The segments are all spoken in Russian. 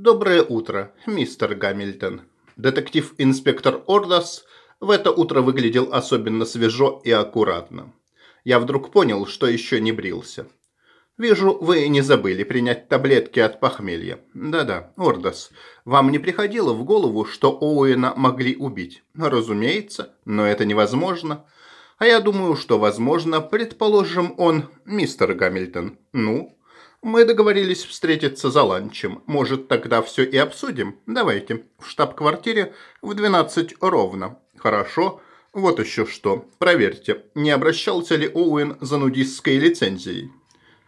Доброе утро, мистер Гамильтон. Детектив-инспектор Ордас в это утро выглядел особенно свежо и аккуратно. Я вдруг понял, что еще не брился. Вижу, вы не забыли принять таблетки от похмелья. Да-да, Ордас, вам не приходило в голову, что Оуэна могли убить? Разумеется, но это невозможно. А я думаю, что возможно, предположим, он мистер Гамильтон. Ну, мы договорились встретиться за ланчем. Может, тогда все и обсудим? Давайте. В штаб-квартире в 12 ровно. Хорошо. Вот еще что. Проверьте, не обращался ли Оуэн за нудистской лицензией?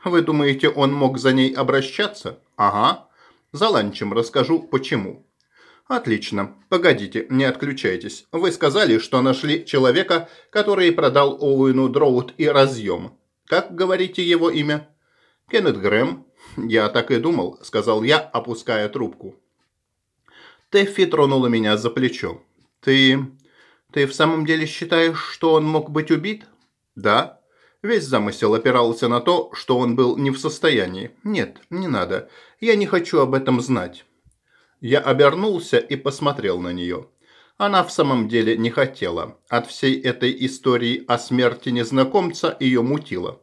Вы думаете, он мог за ней обращаться? Ага. За ланчем расскажу, почему. Отлично. Погодите, не отключайтесь. Вы сказали, что нашли человека, который продал Оуэну дроут и разъем. Как говорите его имя? Кеннет Грэм. Я так и думал, сказал я, опуская трубку. Тэффи тронула меня за плечо. Ты... ты в самом деле считаешь, что он мог быть убит? Да. Весь замысел опирался на то, что он был не в состоянии. Нет, не надо. Я не хочу об этом знать. Я обернулся и посмотрел на нее. Она в самом деле не хотела. От всей этой истории о смерти незнакомца ее мутило.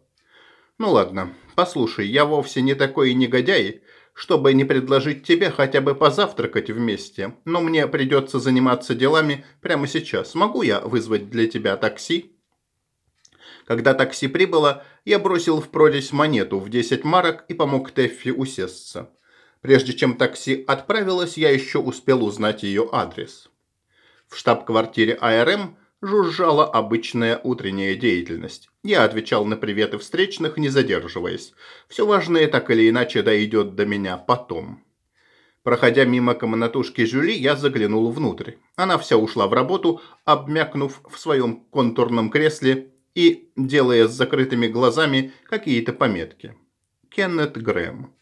Ну ладно, послушай, я вовсе не такой негодяй, чтобы не предложить тебе хотя бы позавтракать вместе, но мне придется заниматься делами прямо сейчас. Могу я вызвать для тебя такси? Когда такси прибыло, я бросил в прорезь монету в 10 марок и помог Теффи усесться. Прежде чем такси отправилось, я еще успел узнать ее адрес. В штаб-квартире АРМ жужжала обычная утренняя деятельность. Я отвечал на приветы встречных, не задерживаясь. Все важное так или иначе дойдет до меня потом. Проходя мимо комнатушки Жюли, я заглянул внутрь. Она вся ушла в работу, обмякнув в своем контурном кресле и делая с закрытыми глазами какие-то пометки. Кеннет Грэм.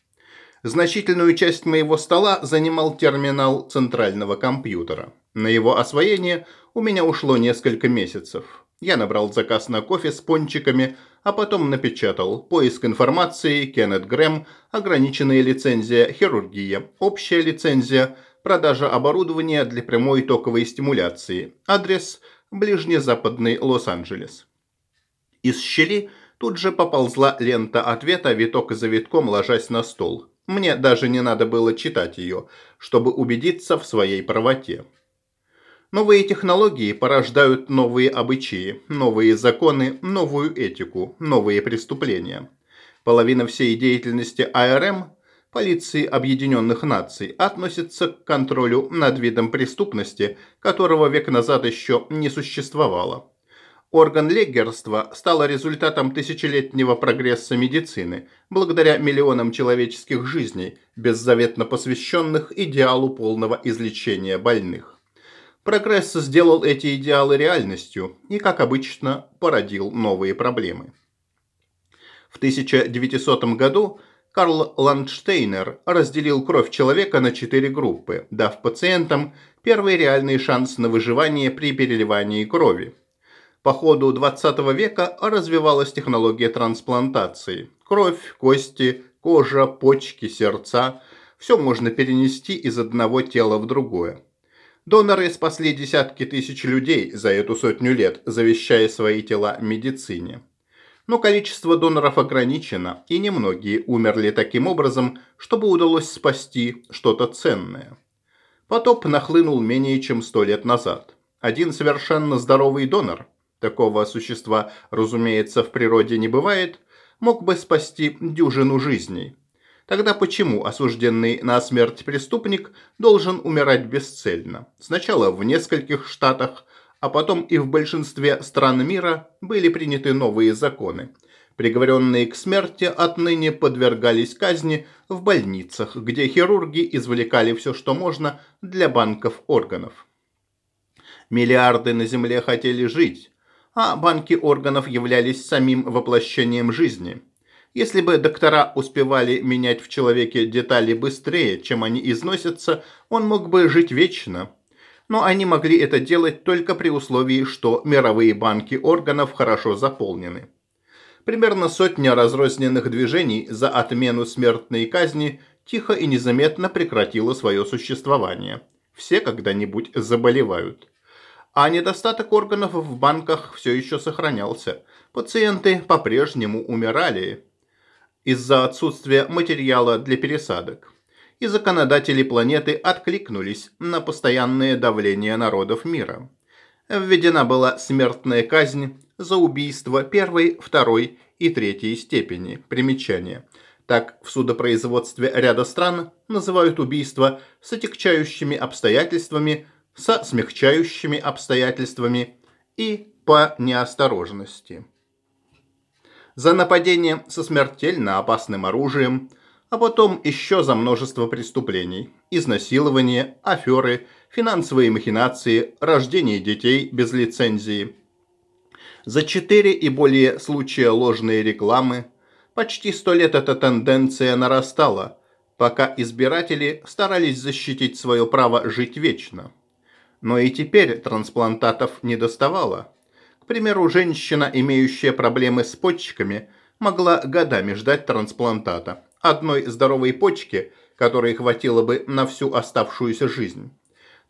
Значительную часть моего стола занимал терминал центрального компьютера. На его освоение у меня ушло несколько месяцев. Я набрал заказ на кофе с пончиками, а потом напечатал поиск информации, Кеннет Грэм, ограниченная лицензия, хирургия, общая лицензия, продажа оборудования для прямой токовой стимуляции, адрес – ближнезападный Лос-Анджелес. Из щели тут же поползла лента ответа, виток за витком ложась на стол. Мне даже не надо было читать ее, чтобы убедиться в своей правоте. Новые технологии порождают новые обычаи, новые законы, новую этику, новые преступления. Половина всей деятельности АРМ, полиции Объединенных Наций, относится к контролю над видом преступности, которого век назад еще не существовало. Орган легерства стал результатом тысячелетнего прогресса медицины, благодаря миллионам человеческих жизней, беззаветно посвященных идеалу полного излечения больных. Прогресс сделал эти идеалы реальностью и, как обычно, породил новые проблемы. В 1900 году Карл Ландштейнер разделил кровь человека на четыре группы, дав пациентам первый реальный шанс на выживание при переливании крови. По ходу 20 века развивалась технология трансплантации. Кровь, кости, кожа, почки, сердца – все можно перенести из одного тела в другое. Доноры спасли десятки тысяч людей за эту сотню лет, завещая свои тела медицине. Но количество доноров ограничено, и немногие умерли таким образом, чтобы удалось спасти что-то ценное. Потоп нахлынул менее чем сто лет назад. Один совершенно здоровый донор – такого существа, разумеется, в природе не бывает, мог бы спасти дюжину жизней. Тогда почему осужденный на смерть преступник должен умирать бесцельно? Сначала в нескольких штатах, а потом и в большинстве стран мира были приняты новые законы. Приговоренные к смерти отныне подвергались казни в больницах, где хирурги извлекали все, что можно для банков органов. Миллиарды на Земле хотели жить, а банки органов являлись самим воплощением жизни. Если бы доктора успевали менять в человеке детали быстрее, чем они износятся, он мог бы жить вечно. Но они могли это делать только при условии, что мировые банки органов хорошо заполнены. Примерно сотня разрозненных движений за отмену смертной казни тихо и незаметно прекратило свое существование. Все когда-нибудь заболевают. А недостаток органов в банках все еще сохранялся. Пациенты по-прежнему умирали из-за отсутствия материала для пересадок. И законодатели планеты откликнулись на постоянное давление народов мира. Введена была смертная казнь за убийство первой, второй и третьей степени. Примечание. Так в судопроизводстве ряда стран называют убийство с отягчающими обстоятельствами, со смягчающими обстоятельствами и по неосторожности. За нападение со смертельно опасным оружием, а потом еще за множество преступлений, изнасилование, аферы, финансовые махинации, рождение детей без лицензии. За четыре и более случая ложной рекламы, почти сто лет эта тенденция нарастала, пока избиратели старались защитить свое право жить вечно. Но и теперь трансплантатов не доставало. Примеру, женщина, имеющая проблемы с почками, могла годами ждать трансплантата. Одной здоровой почки, которой хватило бы на всю оставшуюся жизнь.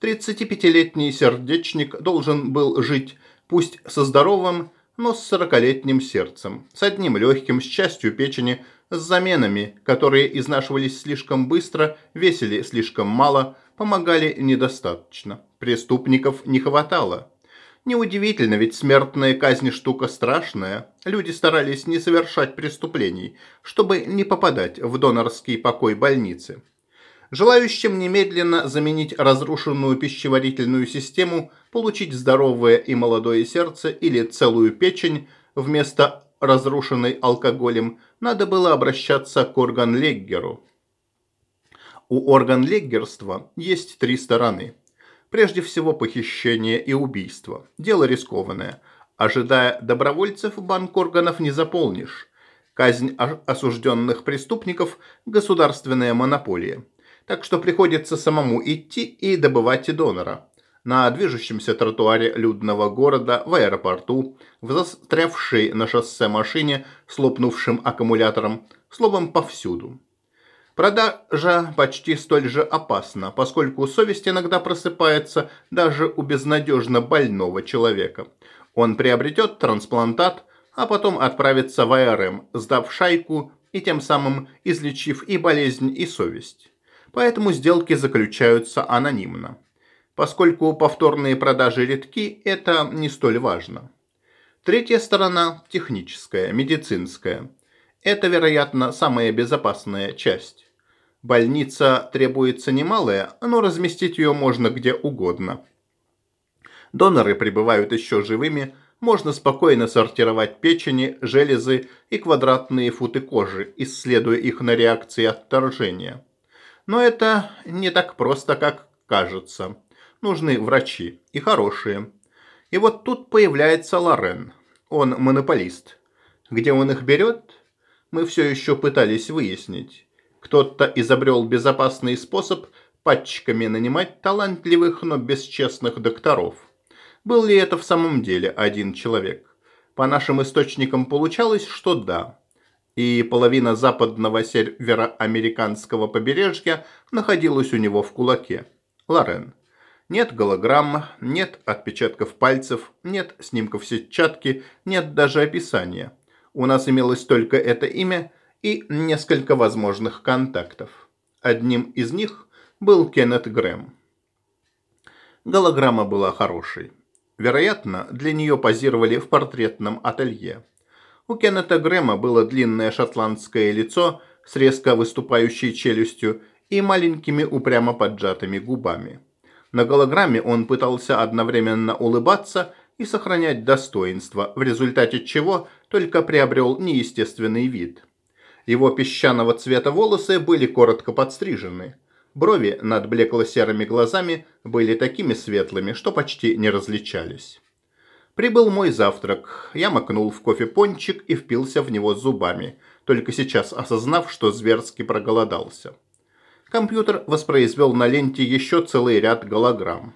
35-летний сердечник должен был жить пусть со здоровым, но с 40-летним сердцем, с одним легким, с частью печени, с заменами, которые изнашивались слишком быстро, весили слишком мало, помогали недостаточно. Преступников не хватало. Неудивительно, ведь смертная казнь штука страшная. Люди старались не совершать преступлений, чтобы не попадать в донорский покой больницы. Желающим немедленно заменить разрушенную пищеварительную систему, получить здоровое и молодое сердце или целую печень вместо разрушенной алкоголем, надо было обращаться к органлеггеру. У органлеггерства есть три стороны. Прежде всего похищение и убийство. Дело рискованное. Ожидая добровольцев, банк органов не заполнишь. Казнь осужденных преступников – государственная монополия. Так что приходится самому идти и добывать донора. На движущемся тротуаре людного города, в аэропорту, в застрявшей на шоссе машине с лопнувшим аккумулятором, словом, повсюду. Продажа почти столь же опасна, поскольку совесть иногда просыпается даже у безнадежно больного человека. Он приобретет трансплантат, а потом отправится в АРМ, сдав шайку и тем самым излечив и болезнь, и совесть. Поэтому сделки заключаются анонимно. Поскольку повторные продажи редки, это не столь важно. Третья сторона – техническая, медицинская. Это, вероятно, самая безопасная часть. Больница требуется немалая, но разместить ее можно где угодно. Доноры пребывают еще живыми, можно спокойно сортировать печени, железы и квадратные футы кожи, исследуя их на реакции отторжения. Но это не так просто, как кажется. Нужны врачи, и хорошие. И вот тут появляется Лорен. Он монополист. Где он их берет, мы все еще пытались выяснить. Кто-то изобрел безопасный способ патчиками нанимать талантливых, но бесчестных докторов. Был ли это в самом деле один человек? По нашим источникам получалось, что да. И половина западного североамериканского побережья находилась у него в кулаке. Лорен. Нет голограмм, нет отпечатков пальцев, нет снимков сетчатки, нет даже описания. У нас имелось только это имя – и несколько возможных контактов. Одним из них был Кеннет Грэм. Голограмма была хорошей. Вероятно, для нее позировали в портретном ателье. У Кеннета Грэма было длинное шотландское лицо с резко выступающей челюстью и маленькими упрямо поджатыми губами. На голограмме он пытался одновременно улыбаться и сохранять достоинство, в результате чего только приобрел неестественный вид – его песчаного цвета волосы были коротко подстрижены. Брови над блекло-серыми глазами были такими светлыми, что почти не различались. Прибыл мой завтрак. Я макнул в кофе пончик и впился в него зубами, только сейчас осознав, что зверски проголодался. Компьютер воспроизвел на ленте еще целый ряд голограмм.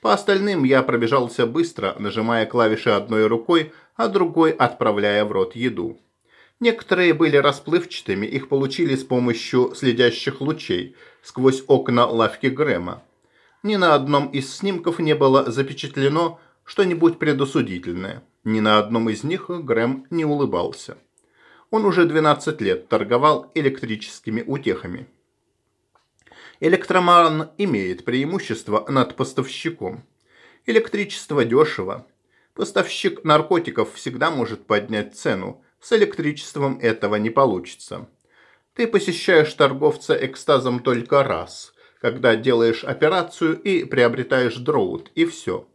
По остальным я пробежался быстро, нажимая клавиши одной рукой, а другой отправляя в рот еду. Некоторые были расплывчатыми, их получили с помощью следящих лучей сквозь окна лавки Грэма. Ни на одном из снимков не было запечатлено что-нибудь предосудительное. Ни на одном из них Грэм не улыбался. Он уже 12 лет торговал электрическими утехами. Электроман имеет преимущество над поставщиком. Электричество дешево. Поставщик наркотиков всегда может поднять цену. С электричеством этого не получится. Ты посещаешь торговца экстазом только раз, когда делаешь операцию и приобретаешь дроут, и все.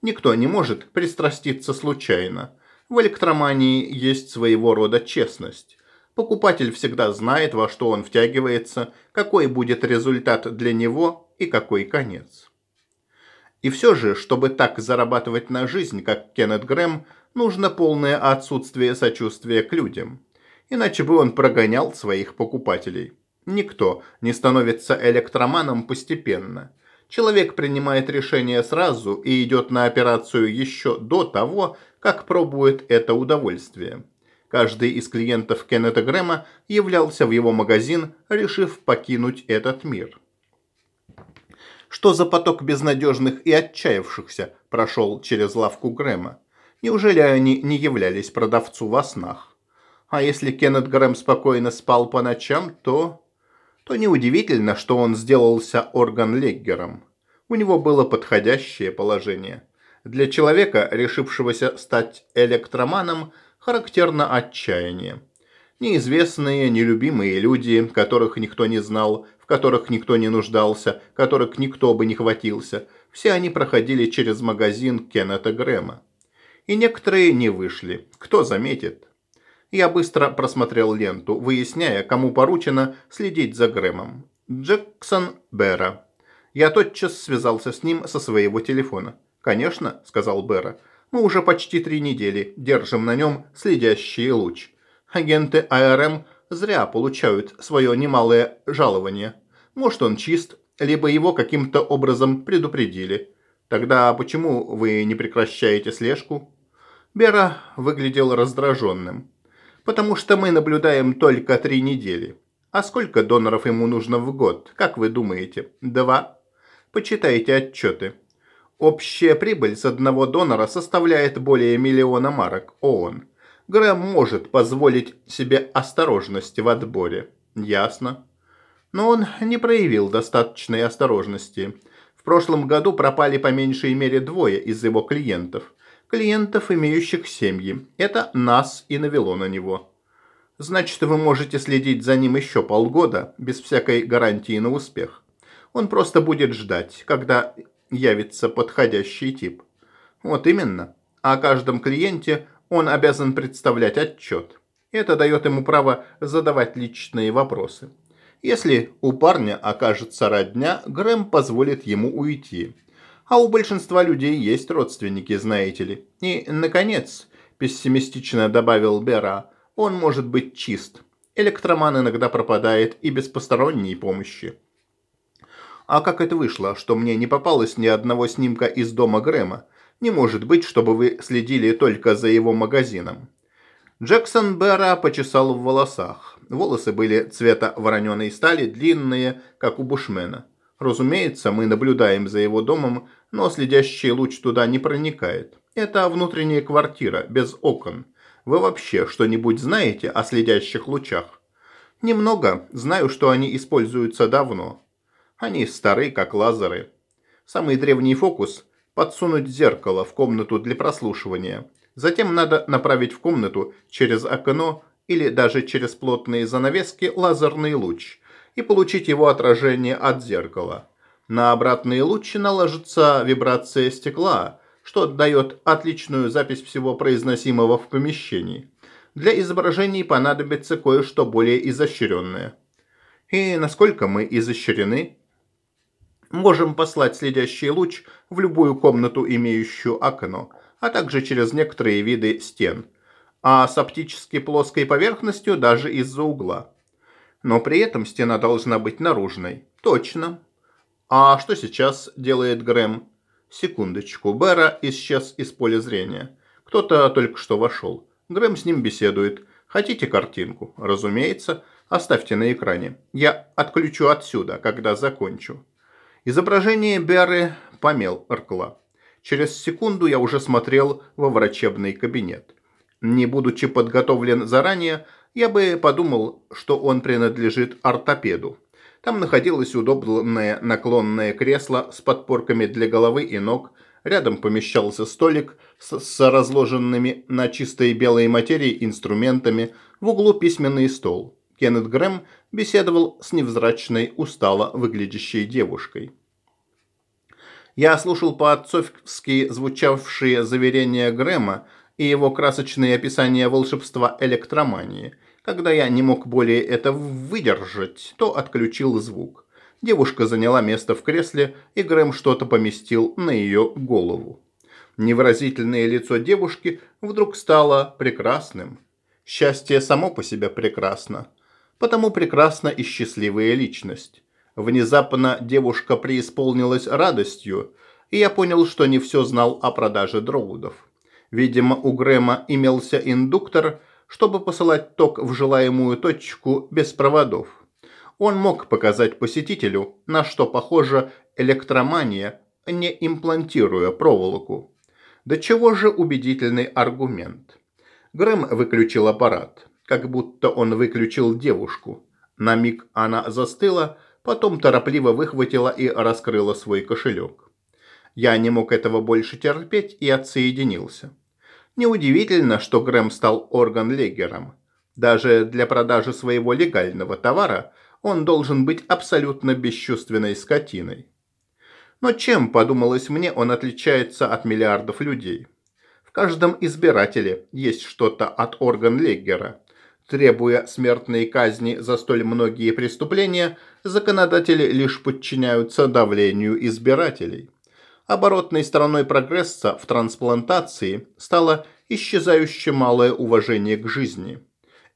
Никто не может пристраститься случайно. В электромании есть своего рода честность. Покупатель всегда знает, во что он втягивается, какой будет результат для него и какой конец. И все же, чтобы так зарабатывать на жизнь, как Кеннет Грэм, нужно полное отсутствие сочувствия к людям. Иначе бы он прогонял своих покупателей. Никто не становится электроманом постепенно. Человек принимает решение сразу и идет на операцию еще до того, как пробует это удовольствие. Каждый из клиентов Кеннета Грэма являлся в его магазин, решив покинуть этот мир. Что за поток безнадежных и отчаявшихся прошел через лавку Грэма? Неужели они не являлись продавцу во снах? А если Кеннет Грэм спокойно спал по ночам, то... То неудивительно, что он сделался орган-леггером. У него было подходящее положение. Для человека, решившегося стать электроманом, характерно отчаяние. Неизвестные, нелюбимые люди, которых никто не знал, в которых никто не нуждался, которых никто бы не хватился, все они проходили через магазин Кеннета Грэма. И некоторые не вышли. Кто заметит? Я быстро просмотрел ленту, выясняя, кому поручено следить за Грэмом. Джексон Бера. Я тотчас связался с ним со своего телефона. «Конечно», – сказал Бера. Мы уже почти три недели держим на нем следящий луч. Агенты АРМ зря получают свое немалое жалование. Может он чист, либо его каким-то образом предупредили. Тогда почему вы не прекращаете слежку? Бера выглядел раздраженным. Потому что мы наблюдаем только три недели. А сколько доноров ему нужно в год, как вы думаете? Два? Почитайте отчеты. Общая прибыль с одного донора составляет более миллиона марок ООН. Грэм может позволить себе осторожности в отборе. Ясно. Но он не проявил достаточной осторожности. В прошлом году пропали по меньшей мере двое из его клиентов. Клиентов, имеющих семьи. Это нас и навело на него. Значит, вы можете следить за ним еще полгода, без всякой гарантии на успех. Он просто будет ждать, когда явится подходящий тип. Вот именно. О каждом клиенте он обязан представлять отчет. Это дает ему право задавать личные вопросы. Если у парня окажется родня, Грэм позволит ему уйти. А у большинства людей есть родственники, знаете ли. И, наконец, пессимистично добавил Бера, он может быть чист. Электроман иногда пропадает и без посторонней помощи. А как это вышло, что мне не попалось ни одного снимка из дома Грэма? Не может быть, чтобы вы следили только за его магазином. Джексон Бера почесал в волосах. Волосы были цвета вороненой стали, длинные, как у бушмена. Разумеется, мы наблюдаем за его домом, но следящий луч туда не проникает. Это внутренняя квартира, без окон. Вы вообще что-нибудь знаете о следящих лучах? Немного. Знаю, что они используются давно. Они стары, как лазеры. Самый древний фокус – подсунуть зеркало в комнату для прослушивания. Затем надо направить в комнату через окно или даже через плотные занавески лазерный луч и получить его отражение от зеркала. На обратные лучи наложится вибрация стекла, что дает отличную запись всего произносимого в помещении. Для изображений понадобится кое-что более изощренное. И насколько мы изощрены, Можем послать следящий луч в любую комнату, имеющую окно, а также через некоторые виды стен, а с оптически плоской поверхностью даже из-за угла. Но при этом стена должна быть наружной. Точно. А что сейчас делает Грэм? Секундочку. Бера исчез из поля зрения. Кто-то только что вошел. Грэм с ним беседует. Хотите картинку? Разумеется. Оставьте на экране. Я отключу отсюда, когда закончу. Изображение Беры помелкла. Через секунду я уже смотрел во врачебный кабинет. Не будучи подготовлен заранее, я бы подумал, что он принадлежит ортопеду. Там находилось удобное наклонное кресло с подпорками для головы и ног. Рядом помещался столик с, с разложенными на чистой белой материи инструментами. В углу письменный стол. Кеннет Грэм беседовал с невзрачной, устало выглядящей девушкой. Я слушал по-отцовски звучавшие заверения Грэма и его красочные описания волшебства электромании – когда я не мог более это выдержать, то отключил звук. Девушка заняла место в кресле, и Грэм что-то поместил на ее голову. Невыразительное лицо девушки вдруг стало прекрасным. Счастье само по себе прекрасно. Потому прекрасна и счастливая личность. Внезапно девушка преисполнилась радостью, и я понял, что не все знал о продаже дроудов. Видимо, у Грэма имелся индуктор, чтобы посылать ток в желаемую точку без проводов. Он мог показать посетителю, на что похожа электромания, не имплантируя проволоку. До чего же убедительный аргумент. Грэм выключил аппарат, как будто он выключил девушку. На миг она застыла, потом торопливо выхватила и раскрыла свой кошелек. Я не мог этого больше терпеть и отсоединился. Неудивительно, что Грэм стал орган-легером. Даже для продажи своего легального товара он должен быть абсолютно бесчувственной скотиной. Но чем, подумалось мне, он отличается от миллиардов людей? В каждом избирателе есть что-то от орган-леггера. Требуя смертной казни за столь многие преступления, законодатели лишь подчиняются давлению избирателей. Оборотной стороной прогресса в трансплантации стало исчезающее малое уважение к жизни.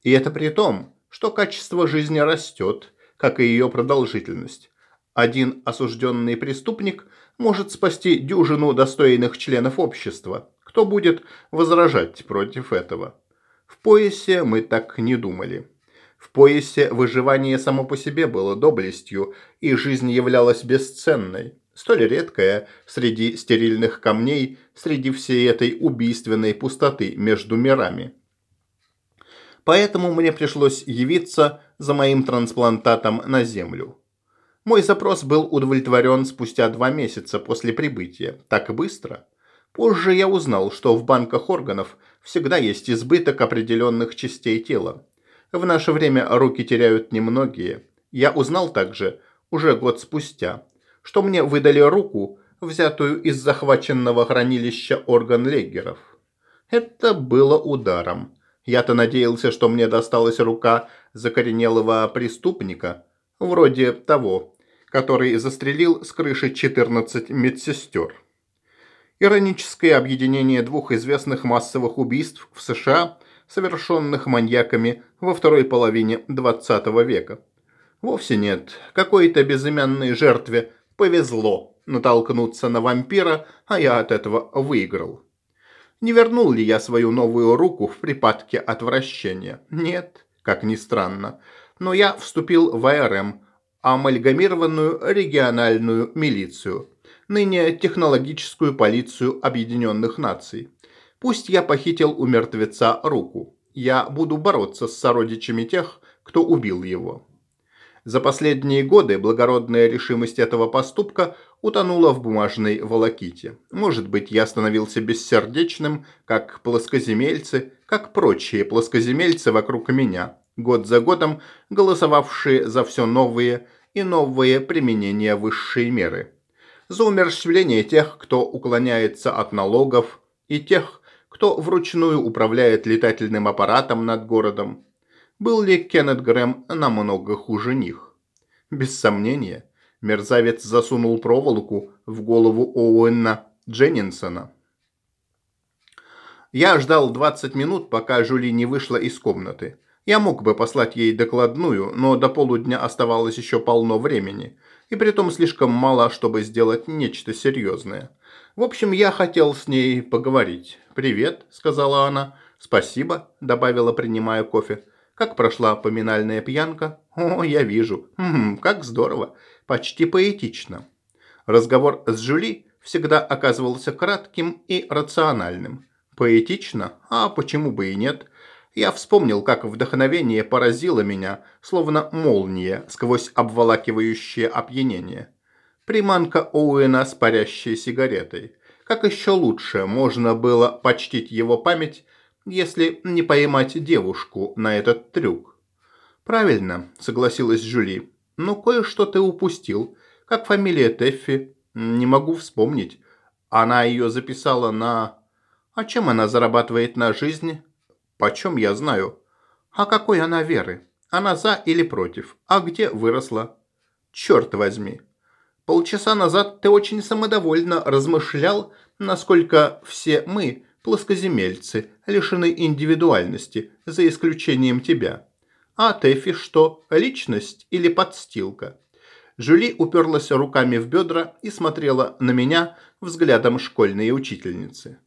И это при том, что качество жизни растет, как и ее продолжительность. Один осужденный преступник может спасти дюжину достойных членов общества. Кто будет возражать против этого? В поясе мы так не думали. В поясе выживание само по себе было доблестью, и жизнь являлась бесценной столь редкая среди стерильных камней, среди всей этой убийственной пустоты между мирами. Поэтому мне пришлось явиться за моим трансплантатом на Землю. Мой запрос был удовлетворен спустя два месяца после прибытия. Так быстро. Позже я узнал, что в банках органов всегда есть избыток определенных частей тела. В наше время руки теряют немногие. Я узнал также, уже год спустя, что мне выдали руку, взятую из захваченного хранилища орган-леггеров. Это было ударом. Я-то надеялся, что мне досталась рука закоренелого преступника, вроде того, который застрелил с крыши 14 медсестер. Ироническое объединение двух известных массовых убийств в США, совершенных маньяками во второй половине 20 века. Вовсе нет, какой-то безымянной жертве повезло натолкнуться на вампира, а я от этого выиграл. Не вернул ли я свою новую руку в припадке отвращения? Нет, как ни странно. Но я вступил в АРМ, амальгамированную региональную милицию, ныне технологическую полицию Объединенных Наций. Пусть я похитил у мертвеца руку. Я буду бороться с сородичами тех, кто убил его. За последние годы благородная решимость этого поступка утонула в бумажной волоките. Может быть, я становился бессердечным, как плоскоземельцы, как прочие плоскоземельцы вокруг меня, год за годом голосовавшие за все новые и новые применения высшей меры. За умерщвление тех, кто уклоняется от налогов, и тех, кто вручную управляет летательным аппаратом над городом, был ли Кеннет Грэм намного хуже них? Без сомнения, мерзавец засунул проволоку в голову Оуэна Дженнинсона. Я ждал 20 минут, пока Жули не вышла из комнаты. Я мог бы послать ей докладную, но до полудня оставалось еще полно времени, и притом слишком мало, чтобы сделать нечто серьезное. В общем, я хотел с ней поговорить. «Привет», — сказала она, «Спасибо», – добавила, принимая кофе. «Как прошла поминальная пьянка?» «О, я вижу. Хм, как здорово. Почти поэтично». Разговор с Жюли всегда оказывался кратким и рациональным. Поэтично? А почему бы и нет? Я вспомнил, как вдохновение поразило меня, словно молния сквозь обволакивающее опьянение. Приманка Оуэна с парящей сигаретой. Как еще лучше можно было почтить его память, если не поймать девушку на этот трюк? «Правильно», — согласилась Жюли. «Но кое-что ты упустил. Как фамилия Теффи? Не могу вспомнить. Она ее записала на... А чем она зарабатывает на жизнь? Почем я знаю? А какой она веры? Она за или против? А где выросла? Черт возьми. Полчаса назад ты очень самодовольно размышлял, насколько все мы, плоскоземельцы, лишены индивидуальности, за исключением тебя. А Тэфи что, личность или подстилка? Жюли уперлась руками в бедра и смотрела на меня взглядом школьной учительницы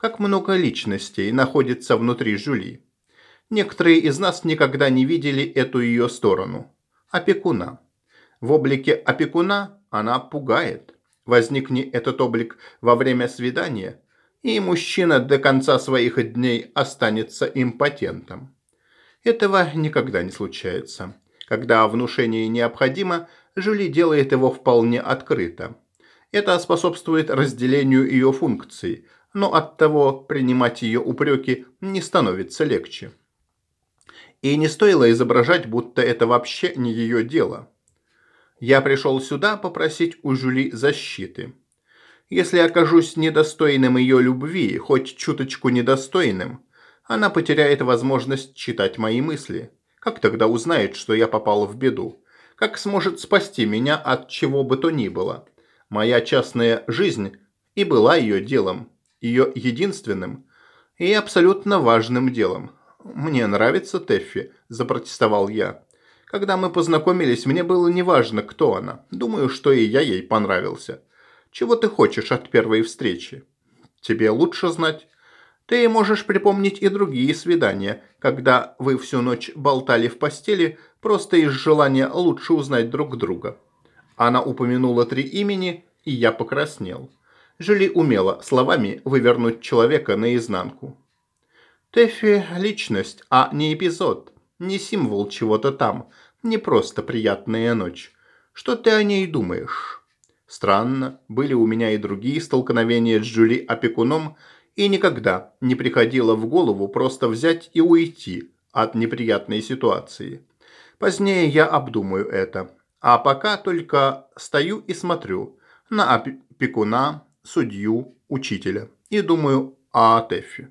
как много личностей находится внутри Жюли. Некоторые из нас никогда не видели эту ее сторону. Опекуна. В облике опекуна она пугает. Возникни этот облик во время свидания, и мужчина до конца своих дней останется импотентом. Этого никогда не случается. Когда внушение необходимо, Жюли делает его вполне открыто. Это способствует разделению ее функций – но от того принимать ее упреки не становится легче. И не стоило изображать, будто это вообще не ее дело. Я пришел сюда попросить у Жюли защиты. Если окажусь недостойным ее любви, хоть чуточку недостойным, она потеряет возможность читать мои мысли. Как тогда узнает, что я попал в беду? Как сможет спасти меня от чего бы то ни было? Моя частная жизнь и была ее делом ее единственным и абсолютно важным делом. «Мне нравится Тэффи», – запротестовал я. «Когда мы познакомились, мне было неважно, кто она. Думаю, что и я ей понравился. Чего ты хочешь от первой встречи?» «Тебе лучше знать. Ты можешь припомнить и другие свидания, когда вы всю ночь болтали в постели просто из желания лучше узнать друг друга». Она упомянула три имени, и я покраснел. Жили умело словами вывернуть человека наизнанку. Тэффи – личность, а не эпизод, не символ чего-то там, не просто приятная ночь. Что ты о ней думаешь? Странно, были у меня и другие столкновения с Джули опекуном, и никогда не приходило в голову просто взять и уйти от неприятной ситуации. Позднее я обдумаю это, а пока только стою и смотрю на опекуна, судью, учителя. И думаю о Тэффи.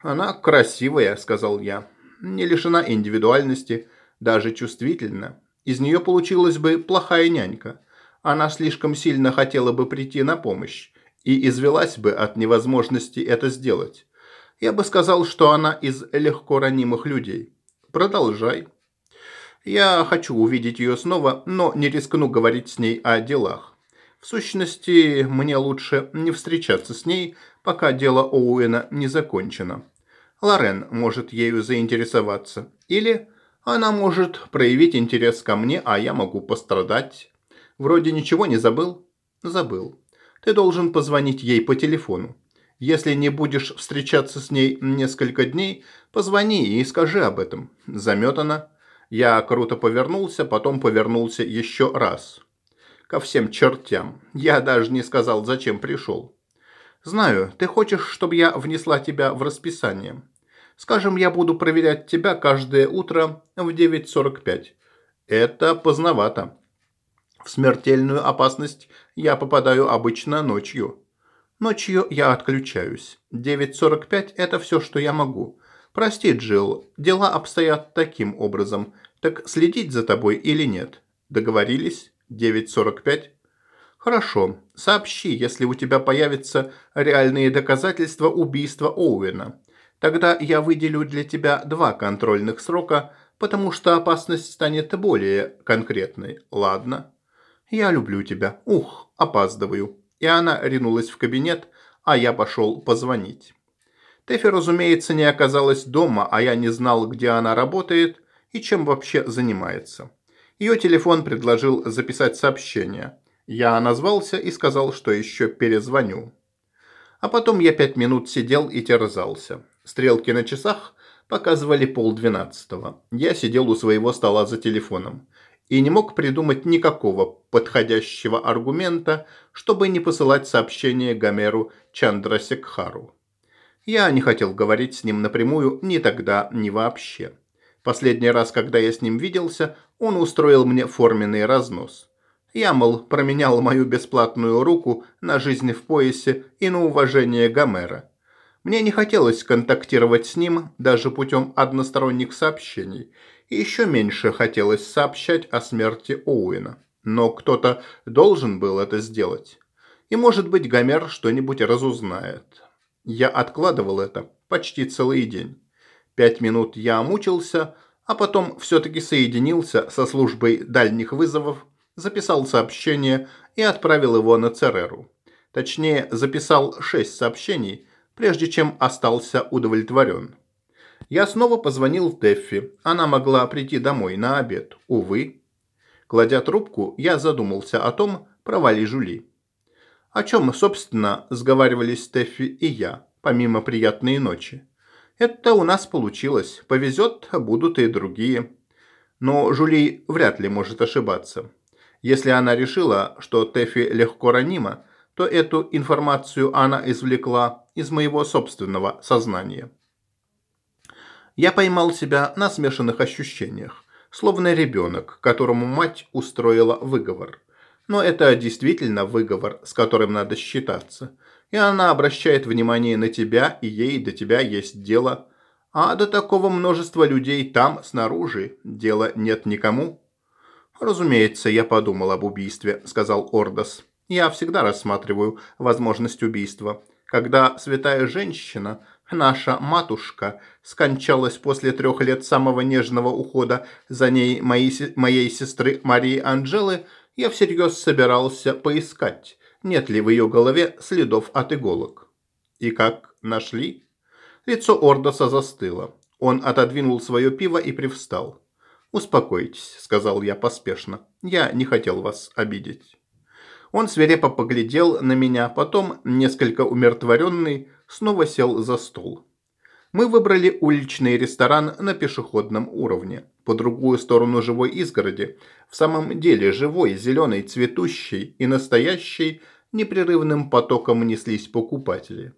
«Она красивая», – сказал я. «Не лишена индивидуальности, даже чувствительна. Из нее получилась бы плохая нянька. Она слишком сильно хотела бы прийти на помощь и извелась бы от невозможности это сделать. Я бы сказал, что она из легко ранимых людей. Продолжай. Я хочу увидеть ее снова, но не рискну говорить с ней о делах. В сущности, мне лучше не встречаться с ней, пока дело Оуэна не закончено. Лорен может ею заинтересоваться. Или она может проявить интерес ко мне, а я могу пострадать. Вроде ничего не забыл? Забыл. Ты должен позвонить ей по телефону. Если не будешь встречаться с ней несколько дней, позвони и скажи об этом. Заметана. Я круто повернулся, потом повернулся еще раз ко всем чертям. Я даже не сказал, зачем пришел. Знаю, ты хочешь, чтобы я внесла тебя в расписание. Скажем, я буду проверять тебя каждое утро в 9.45. Это поздновато. В смертельную опасность я попадаю обычно ночью. Ночью я отключаюсь. 9.45 – это все, что я могу. Прости, Джилл, дела обстоят таким образом. Так следить за тобой или нет? Договорились? 9.45? Хорошо. Сообщи, если у тебя появятся реальные доказательства убийства Оуэна. Тогда я выделю для тебя два контрольных срока, потому что опасность станет более конкретной. Ладно? Я люблю тебя. Ух, опаздываю. И она ринулась в кабинет, а я пошел позвонить. Тэфи, разумеется, не оказалась дома, а я не знал, где она работает и чем вообще занимается. Ее телефон предложил записать сообщение. Я назвался и сказал, что еще перезвоню. А потом я пять минут сидел и терзался. Стрелки на часах показывали полдвенадцатого. Я сидел у своего стола за телефоном и не мог придумать никакого подходящего аргумента, чтобы не посылать сообщение Гомеру Чандрасекхару. Я не хотел говорить с ним напрямую ни тогда, ни вообще. Последний раз, когда я с ним виделся, он устроил мне форменный разнос. Я, мол, променял мою бесплатную руку на жизнь в поясе и на уважение Гомера. Мне не хотелось контактировать с ним даже путем односторонних сообщений, еще меньше хотелось сообщать о смерти Оуэна. Но кто-то должен был это сделать. И, может быть, Гомер что-нибудь разузнает. Я откладывал это почти целый день. Пять минут я мучился, а потом все-таки соединился со службой дальних вызовов, записал сообщение и отправил его на Цереру. Точнее, записал шесть сообщений, прежде чем остался удовлетворен. Я снова позвонил Теффи. Она могла прийти домой на обед. Увы. Кладя трубку, я задумался о том, права ли Жули. О чем, собственно, сговаривались Стеффи и я, помимо приятной ночи. Это у нас получилось. Повезет, будут и другие. Но Жули вряд ли может ошибаться. Если она решила, что Тэфи легко ранима, то эту информацию она извлекла из моего собственного сознания. Я поймал себя на смешанных ощущениях, словно ребенок, которому мать устроила выговор – но это действительно выговор, с которым надо считаться. И она обращает внимание на тебя, и ей до тебя есть дело. А до такого множества людей там, снаружи, дела нет никому. «Разумеется, я подумал об убийстве», – сказал Ордос. «Я всегда рассматриваю возможность убийства. Когда святая женщина, наша матушка, скончалась после трех лет самого нежного ухода за ней моей, моей сестры Марии Анджелы – я всерьез собирался поискать, нет ли в ее голове следов от иголок. И как нашли? Лицо Ордоса застыло. Он отодвинул свое пиво и привстал. «Успокойтесь», — сказал я поспешно. «Я не хотел вас обидеть». Он свирепо поглядел на меня, потом, несколько умиротворенный, снова сел за стол. Мы выбрали уличный ресторан на пешеходном уровне, по другую сторону живой изгороди, в самом деле живой, зеленой, цветущей и настоящей, непрерывным потоком неслись покупатели.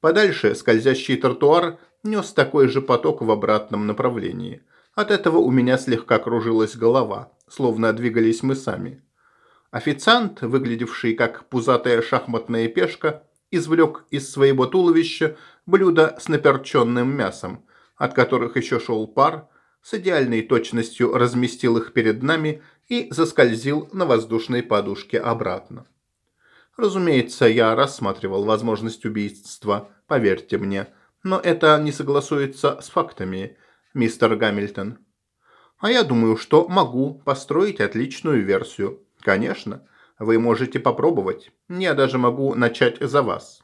Подальше скользящий тротуар нес такой же поток в обратном направлении. От этого у меня слегка кружилась голова, словно двигались мы сами. Официант, выглядевший как пузатая шахматная пешка, извлек из своего туловища блюдо с наперченным мясом, от которых еще шел пар, с идеальной точностью разместил их перед нами и заскользил на воздушной подушке обратно. Разумеется, я рассматривал возможность убийства, поверьте мне, но это не согласуется с фактами, мистер Гамильтон. А я думаю, что могу построить отличную версию. Конечно, вы можете попробовать. Я даже могу начать за вас.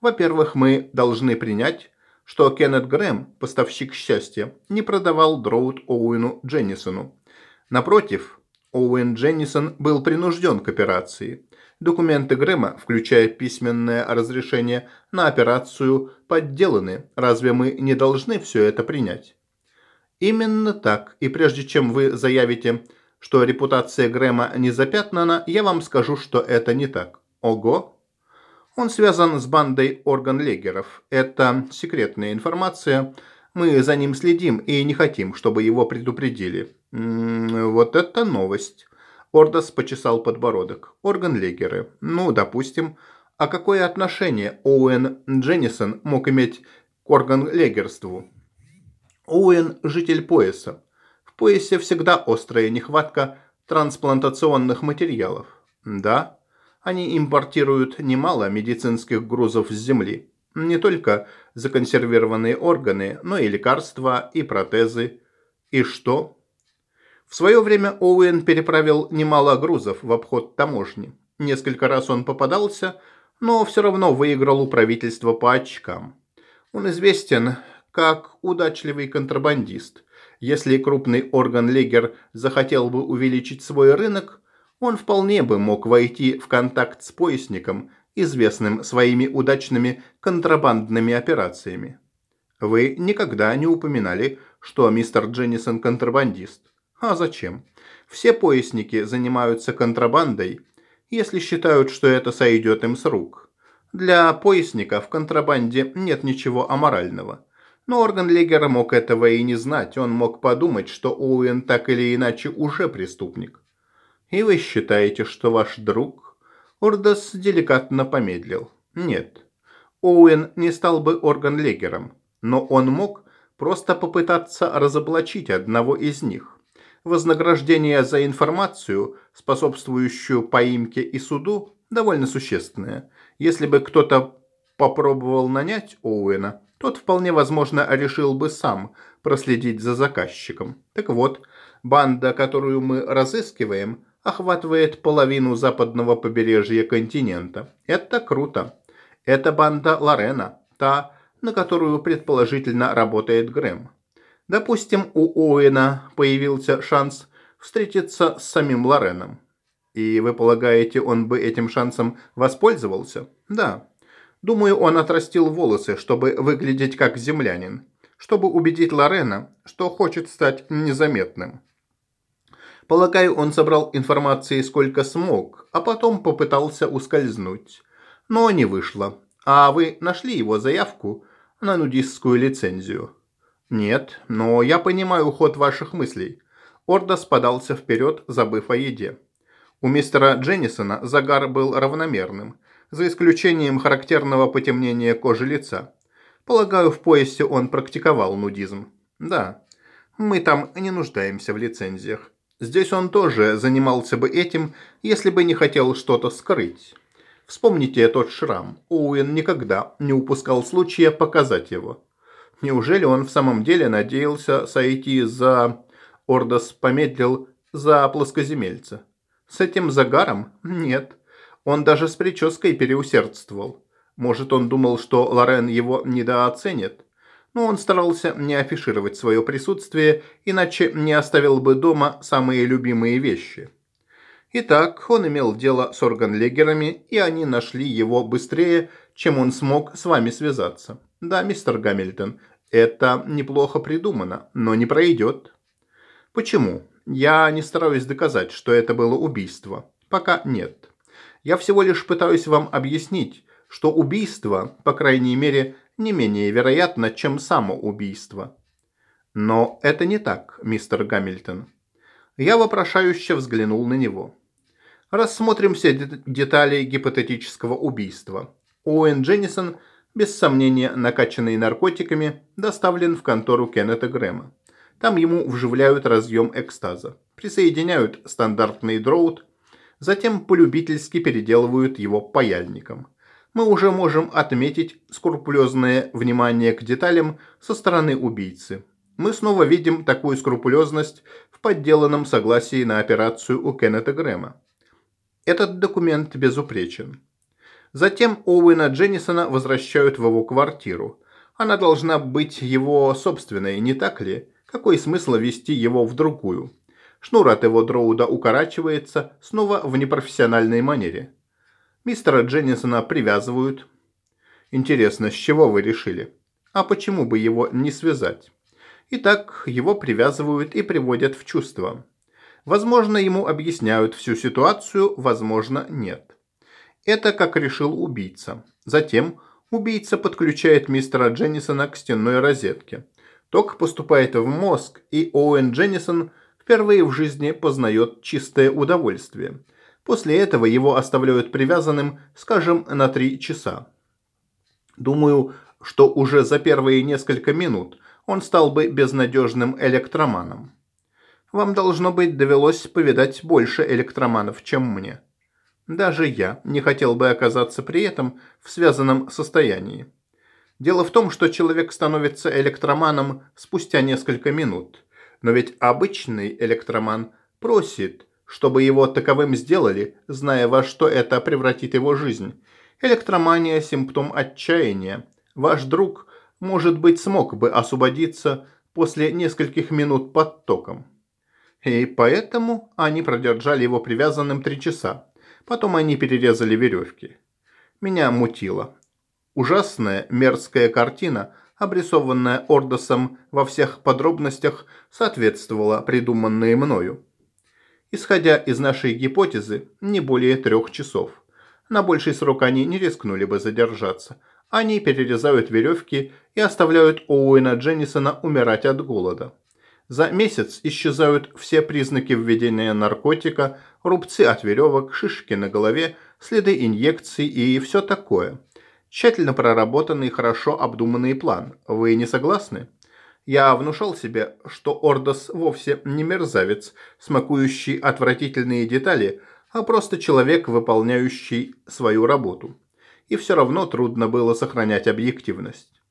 Во-первых, мы должны принять, что Кеннет Грэм, поставщик счастья, не продавал Дроуд Оуэну Дженнисону. Напротив, Оуэн Дженнисон был принужден к операции. Документы Грэма, включая письменное разрешение на операцию, подделаны. Разве мы не должны все это принять? Именно так. И прежде чем вы заявите, что репутация Грэма не запятнана, я вам скажу, что это не так. Ого! Он связан с бандой органлегеров. Это секретная информация. Мы за ним следим и не хотим, чтобы его предупредили. М -м, вот это новость. Ордос почесал подбородок. Органлегеры. Ну, допустим. А какое отношение Оуэн Дженнисон мог иметь к органлегерству? Оуэн – житель пояса. Поясе всегда острая нехватка трансплантационных материалов. Да, они импортируют немало медицинских грузов с Земли. Не только законсервированные органы, но и лекарства, и протезы. И что? В свое время Оуэн переправил немало грузов в обход таможни. Несколько раз он попадался, но все равно выиграл у правительства по очкам. Он известен как удачливый контрабандист. Если крупный орган Легер захотел бы увеличить свой рынок, он вполне бы мог войти в контакт с поясником, известным своими удачными контрабандными операциями. Вы никогда не упоминали, что мистер Дженнисон контрабандист. А зачем? Все поясники занимаются контрабандой, если считают, что это сойдет им с рук. Для поясника в контрабанде нет ничего аморального. Но орган Легера мог этого и не знать. Он мог подумать, что Оуэн так или иначе уже преступник. И вы считаете, что ваш друг... Урдас деликатно помедлил. Нет. Оуэн не стал бы орган Легером. Но он мог просто попытаться разоблачить одного из них. Вознаграждение за информацию, способствующую поимке и суду, довольно существенное. Если бы кто-то попробовал нанять Оуэна, тот вполне возможно решил бы сам проследить за заказчиком. Так вот, банда, которую мы разыскиваем, охватывает половину западного побережья континента. Это круто. Это банда Лорена, та, на которую предположительно работает Грэм. Допустим, у Оуэна появился шанс встретиться с самим Лореном. И вы полагаете, он бы этим шансом воспользовался? Да. Думаю, он отрастил волосы, чтобы выглядеть как землянин. Чтобы убедить Лорена, что хочет стать незаметным. Полагаю, он собрал информации сколько смог, а потом попытался ускользнуть. Но не вышло. А вы нашли его заявку на нудистскую лицензию? Нет, но я понимаю ход ваших мыслей. Ордос подался вперед, забыв о еде. У мистера Дженнисона загар был равномерным, за исключением характерного потемнения кожи лица. Полагаю, в поясе он практиковал нудизм. Да, мы там не нуждаемся в лицензиях. Здесь он тоже занимался бы этим, если бы не хотел что-то скрыть. Вспомните тот шрам. Оуэн никогда не упускал случая показать его. Неужели он в самом деле надеялся сойти за... Ордос помедлил за плоскоземельца. С этим загаром? Нет. Он даже с прической переусердствовал. Может, он думал, что Лорен его недооценит? но он старался не афишировать свое присутствие, иначе не оставил бы дома самые любимые вещи. Итак, он имел дело с органлегерами, и они нашли его быстрее, чем он смог с вами связаться. Да, мистер Гамильтон, это неплохо придумано, но не пройдет. Почему? Я не стараюсь доказать, что это было убийство. Пока нет. Я всего лишь пытаюсь вам объяснить, что убийство, по крайней мере, не менее вероятно, чем самоубийство. Но это не так, мистер Гамильтон. Я вопрошающе взглянул на него. Рассмотрим все детали гипотетического убийства. Оуэн Дженнисон, без сомнения накачанный наркотиками, доставлен в контору Кеннета Грэма. Там ему вживляют разъем экстаза, присоединяют стандартный дроут, затем полюбительски переделывают его паяльником мы уже можем отметить скрупулезное внимание к деталям со стороны убийцы. Мы снова видим такую скрупулезность в подделанном согласии на операцию у Кеннета Грэма. Этот документ безупречен. Затем Оуэна Дженнисона возвращают в его квартиру. Она должна быть его собственной, не так ли? Какой смысл вести его в другую? Шнур от его дроуда укорачивается снова в непрофессиональной манере. Мистера Дженнисона привязывают. Интересно, с чего вы решили? А почему бы его не связать? Итак, его привязывают и приводят в чувство. Возможно, ему объясняют всю ситуацию, возможно, нет. Это как решил убийца. Затем убийца подключает мистера Дженнисона к стенной розетке. Ток поступает в мозг, и Оуэн Дженнисон впервые в жизни познает чистое удовольствие – После этого его оставляют привязанным, скажем, на три часа. Думаю, что уже за первые несколько минут он стал бы безнадежным электроманом. Вам, должно быть, довелось повидать больше электроманов, чем мне. Даже я не хотел бы оказаться при этом в связанном состоянии. Дело в том, что человек становится электроманом спустя несколько минут. Но ведь обычный электроман просит, чтобы его таковым сделали, зная во что это превратит его жизнь. Электромания – симптом отчаяния. Ваш друг может быть, смог бы освободиться после нескольких минут под током. И поэтому они продержали его привязанным три часа. Потом они перерезали веревки. Меня мутило. Ужасная, мерзкая картина, обрисованная Ордосом во всех подробностях, соответствовала придуманной мною. Исходя из нашей гипотезы, не более трех часов. На больший срок они не рискнули бы задержаться. Они перерезают веревки и оставляют Оуэна Дженнисона умирать от голода. За месяц исчезают все признаки введения наркотика, рубцы от веревок, шишки на голове, следы инъекций и все такое. Тщательно проработанный, хорошо обдуманный план. Вы не согласны? Я внушал себе, что Ордос вовсе не мерзавец, смакующий отвратительные детали, а просто человек, выполняющий свою работу. И все равно трудно было сохранять объективность.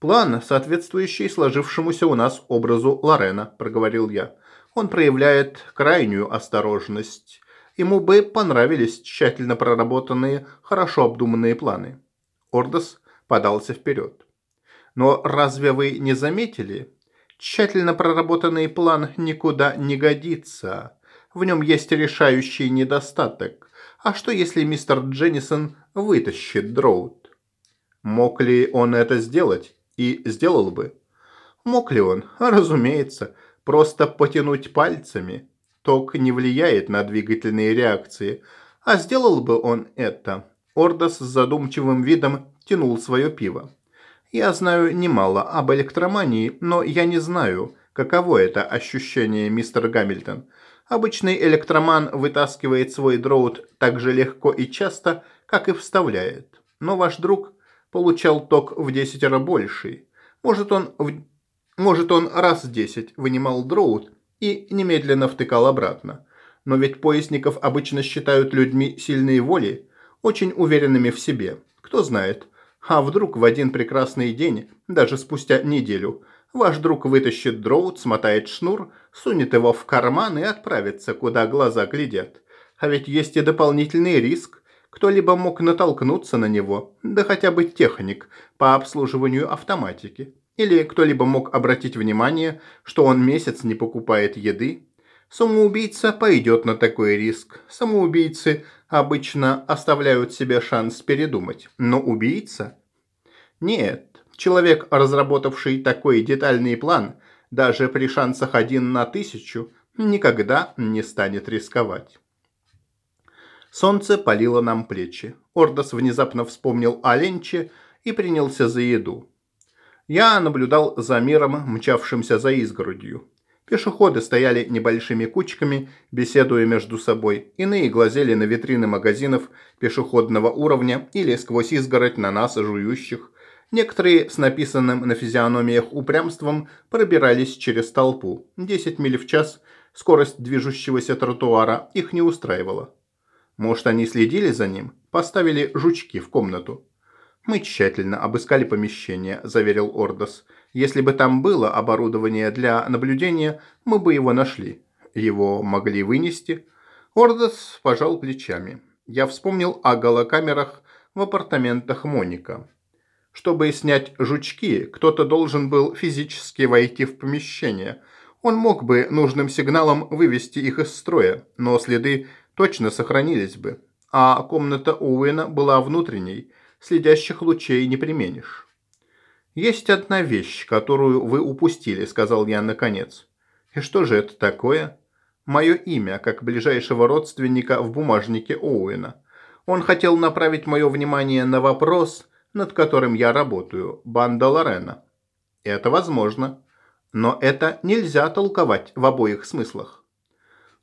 «План, соответствующий сложившемуся у нас образу Лорена», – проговорил я. «Он проявляет крайнюю осторожность. Ему бы понравились тщательно проработанные, хорошо обдуманные планы». Ордос подался вперед. Но разве вы не заметили? Тщательно проработанный план никуда не годится. В нем есть решающий недостаток. А что если мистер Дженнисон вытащит Дроуд? Мог ли он это сделать? И сделал бы? Мог ли он? Разумеется. Просто потянуть пальцами. Ток не влияет на двигательные реакции. А сделал бы он это. Ордос с задумчивым видом тянул свое пиво. Я знаю немало об электромании, но я не знаю, каково это ощущение, мистер Гамильтон. Обычный электроман вытаскивает свой дроут так же легко и часто, как и вставляет. Но ваш друг получал ток в десятеро больший. Может он, в... Может он раз десять вынимал дроут и немедленно втыкал обратно. Но ведь поясников обычно считают людьми сильной воли, очень уверенными в себе. Кто знает, а вдруг в один прекрасный день, даже спустя неделю, ваш друг вытащит дроут, смотает шнур, сунет его в карман и отправится, куда глаза глядят. А ведь есть и дополнительный риск. Кто-либо мог натолкнуться на него, да хотя бы техник по обслуживанию автоматики. Или кто-либо мог обратить внимание, что он месяц не покупает еды. Самоубийца пойдет на такой риск. Самоубийцы обычно оставляют себе шанс передумать. Но убийца? Нет. Человек, разработавший такой детальный план, даже при шансах один на тысячу, никогда не станет рисковать. Солнце палило нам плечи. Ордос внезапно вспомнил о Ленче и принялся за еду. Я наблюдал за миром, мчавшимся за изгородью. Пешеходы стояли небольшими кучками, беседуя между собой. Иные глазели на витрины магазинов пешеходного уровня или сквозь изгородь на нас, жующих. Некоторые с написанным на физиономиях упрямством пробирались через толпу. 10 миль в час скорость движущегося тротуара их не устраивала. Может, они следили за ним, поставили жучки в комнату. «Мы тщательно обыскали помещение», – заверил Ордос. «Если бы там было оборудование для наблюдения, мы бы его нашли. Его могли вынести». Ордос пожал плечами. Я вспомнил о голокамерах в апартаментах Моника. Чтобы снять жучки, кто-то должен был физически войти в помещение. Он мог бы нужным сигналом вывести их из строя, но следы точно сохранились бы. А комната Уэна была внутренней – следящих лучей не применишь. «Есть одна вещь, которую вы упустили», – сказал я наконец. «И что же это такое?» «Мое имя, как ближайшего родственника в бумажнике Оуэна. Он хотел направить мое внимание на вопрос, над которым я работаю – банда Лорена. Это возможно. Но это нельзя толковать в обоих смыслах.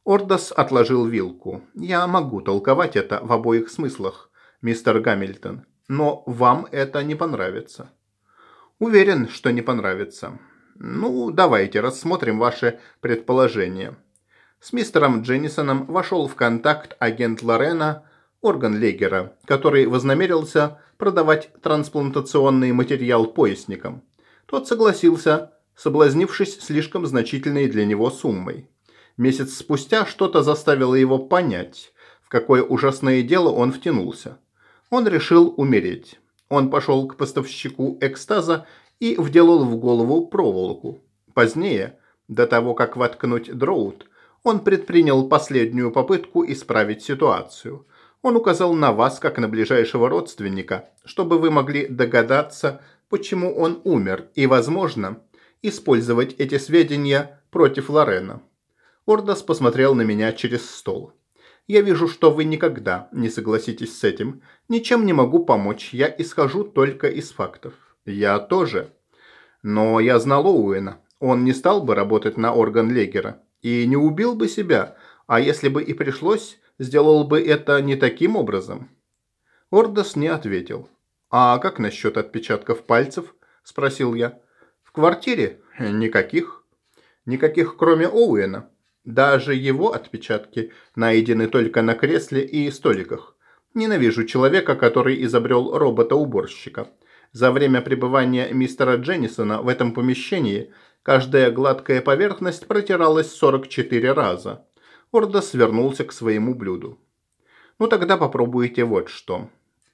Ордос отложил вилку. Я могу толковать это в обоих смыслах, мистер Гамильтон но вам это не понравится. Уверен, что не понравится. Ну, давайте рассмотрим ваше предположение. С мистером Дженнисоном вошел в контакт агент Лорена, орган Легера, который вознамерился продавать трансплантационный материал поясникам. Тот согласился, соблазнившись слишком значительной для него суммой. Месяц спустя что-то заставило его понять, в какое ужасное дело он втянулся. Он решил умереть. Он пошел к поставщику экстаза и вделал в голову проволоку. Позднее, до того, как воткнуть дроут, он предпринял последнюю попытку исправить ситуацию. Он указал на вас, как на ближайшего родственника, чтобы вы могли догадаться, почему он умер, и, возможно, использовать эти сведения против Лорена. Ордос посмотрел на меня через стол. Я вижу, что вы никогда не согласитесь с этим. Ничем не могу помочь, я исхожу только из фактов. Я тоже. Но я знал Оуэна. Он не стал бы работать на орган Легера и не убил бы себя, а если бы и пришлось, сделал бы это не таким образом. Ордос не ответил. «А как насчет отпечатков пальцев?» – спросил я. «В квартире? Никаких. Никаких, кроме Оуэна. Даже его отпечатки найдены только на кресле и столиках. Ненавижу человека, который изобрел робота-уборщика. За время пребывания мистера Дженнисона в этом помещении каждая гладкая поверхность протиралась 44 раза. Ордос свернулся к своему блюду. Ну тогда попробуйте вот что.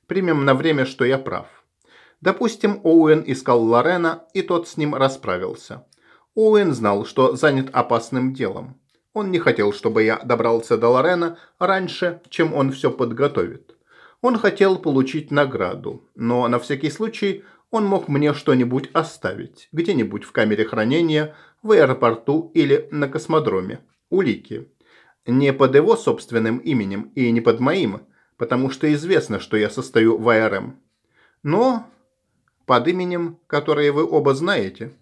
Примем на время, что я прав. Допустим, Оуэн искал Лорена, и тот с ним расправился. Оуэн знал, что занят опасным делом. Он не хотел, чтобы я добрался до Лорена раньше, чем он все подготовит. Он хотел получить награду, но на всякий случай он мог мне что-нибудь оставить, где-нибудь в камере хранения, в аэропорту или на космодроме. Улики. Не под его собственным именем и не под моим, потому что известно, что я состою в АРМ. Но под именем, которое вы оба знаете.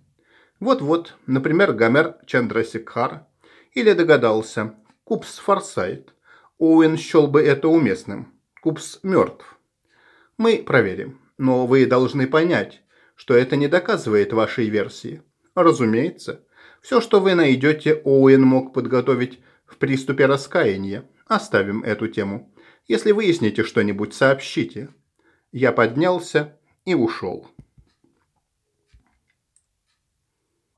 Вот-вот, например, Гомер Чандрасикхар – или догадался. Купс Форсайт. Оуэн счел бы это уместным. Купс мертв. Мы проверим. Но вы должны понять, что это не доказывает вашей версии. Разумеется. Все, что вы найдете, Оуэн мог подготовить в приступе раскаяния. Оставим эту тему. Если выясните что-нибудь, сообщите. Я поднялся и ушел.